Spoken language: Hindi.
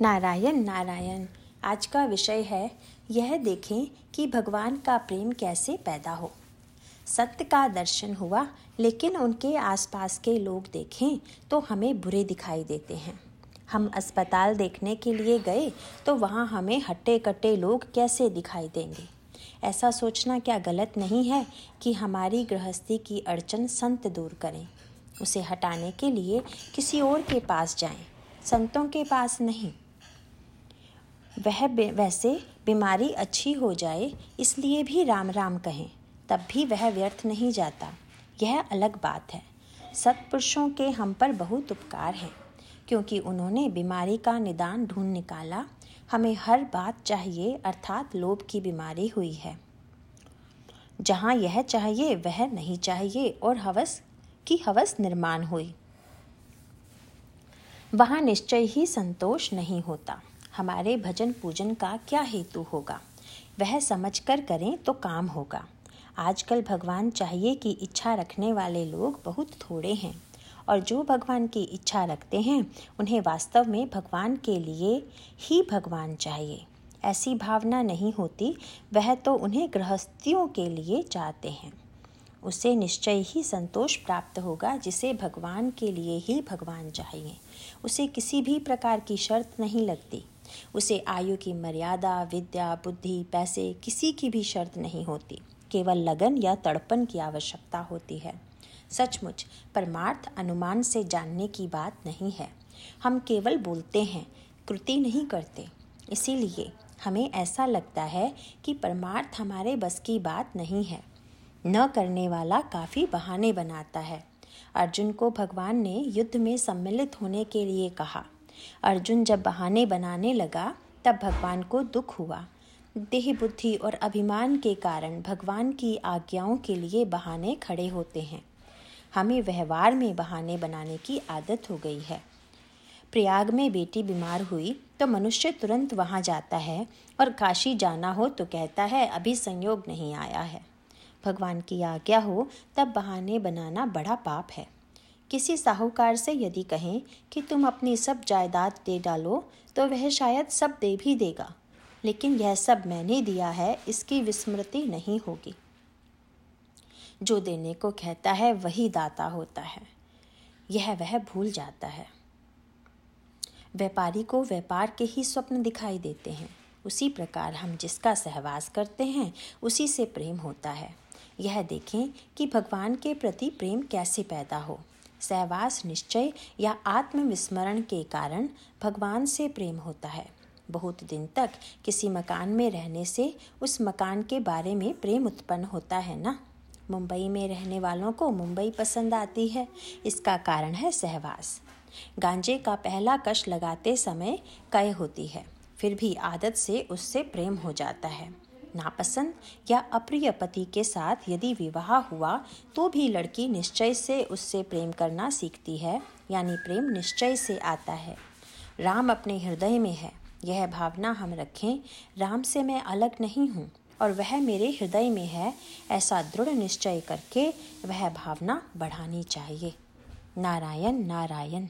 नारायण नारायण। आज का विषय है यह देखें कि भगवान का प्रेम कैसे पैदा हो। सत्य का दर्शन हुआ लेकिन उनके आसपास के लोग देखें तो हमें बुरे दिखाई देते हैं। हम अस्पताल देखने के लिए गए तो वहाँ हमें हट्टे कट्टे लोग कैसे दिखाई देंगे? ऐसा सोचना क्या गलत नहीं है कि हमारी गृहस्थी की अड़चन संत दूर करें? उसे हटाने के लिए किसी और के पास जाएँ, संतों के पास नहीं। वह वैसे बीमारी अच्छी हो जाए, इसलिए भी राम राम कहें, तब भी वह व्यर्थ नहीं जाता। यह अलग बात है। सत्पुरुषों के हम पर बहुत उपकार हैं, क्योंकि उन्होंने बीमारी का निदान ढूंढ निकाला। हमें हर बात चाहिए, अर्थात लोभ की बीमारी हुई है। जहाँ यह चाहिए, वह नहीं चाहिए, और हवस, की हवस निर्माण हुई। वहाँ निश्चय ही संतोष नहीं होता। हमारे भजन पूजन का क्या हेतु होगा? वह समझ कर करें तो काम होगा। आजकल भगवान चाहिए कि इच्छा रखने वाले लोग बहुत थोड़े हैं और जो भगवान की इच्छा रखते हैं, उन्हें वास्तव में भगवान के लिए ही भगवान चाहिए। ऐसी भावना नहीं होती, वह तो उन्हें गृहस्थियों के लिए चाहते हैं। उसे निश्चय ही संतोष प्राप्त होगा जिसे भगवान के लिए ही भगवान चाहिए। उसे किसी भी प्रकार की शर्त नहीं लगती। उसे आयु की मर्यादा, विद्या, बुद्धि, पैसे किसी की भी शर्त नहीं होती। केवल लगन या तड़पन की आवश्यकता होती है। सचमुच, परमार्थ अनुमान से जानने की बात नहीं है। हम केवल बोलते हैं, कृति नहीं करते। इसीलिए हमें ऐसा लगता है कि परमार्थ हमारे बस की बात नहीं है। न करने वाला काफ़ी बहाने बनाता है। अर्जुन को भगवान ने युद्ध में सम्मिलित होने के लिए कहा। अर्जुन जब बहाने बनाने लगा, तब भगवान को दुख हुआ। देह बुद्धि और अभिमान के कारण भगवान की आज्ञाओं के लिए बहाने खड़े होते हैं। हमें व्यवहार में बहाने बनाने की आदत हो गई है। प्रयाग में बेटी बीमार हुई तो मनुष्य तुरंत वहाँ जाता है और काशी जाना हो तो कहता है, अभी संयोग नहीं आया है। भगवान की आज्ञा हो, तब बहाने बनाना बड़ा पाप है। किसी साहूकार से यदि कहें कि तुम अपनी सब जायदाद दे डालो तो वह शायद सब दे भी देगा। लेकिन यह सब मैंने दिया है, इसकी विस्मृति नहीं होगी। जो देने को कहता है, वही दाता होता है। यह वह भूल जाता है। व्यापारी को व्यापार के ही स्वप्न दिखाई देते हैं। उसी प्रकार हम जिसका सहवास करते हैं, उसी से प्रेम होता है। यह देखें कि भगवान के प्रति प्रेम कैसे पैदा हो। सहवास निश्चय या आत्मविस्मरण के कारण भगवान से प्रेम होता है। बहुत दिन तक किसी मकान में रहने से उस मकान के बारे में प्रेम उत्पन्न होता है ना? मुंबई में रहने वालों को मुंबई पसंद आती है। इसका कारण है सहवास। गांजे का पहला कश लगाते समय कय होती है, फिर भी आदत से उससे प्रेम हो जाता है। नापसंद या अप्रिय पति के साथ यदि विवाह हुआ तो भी लड़की निश्चय से उससे प्रेम करना सीखती है, यानी प्रेम निश्चय से आता है। राम अपने हृदय में है। यह भावना हम रखें, राम से मैं अलग नहीं हूँ और वह मेरे हृदय में है, ऐसा दृढ़ निश्चय करके वह भावना बढ़ानी चाहिए। नारायण नारायण।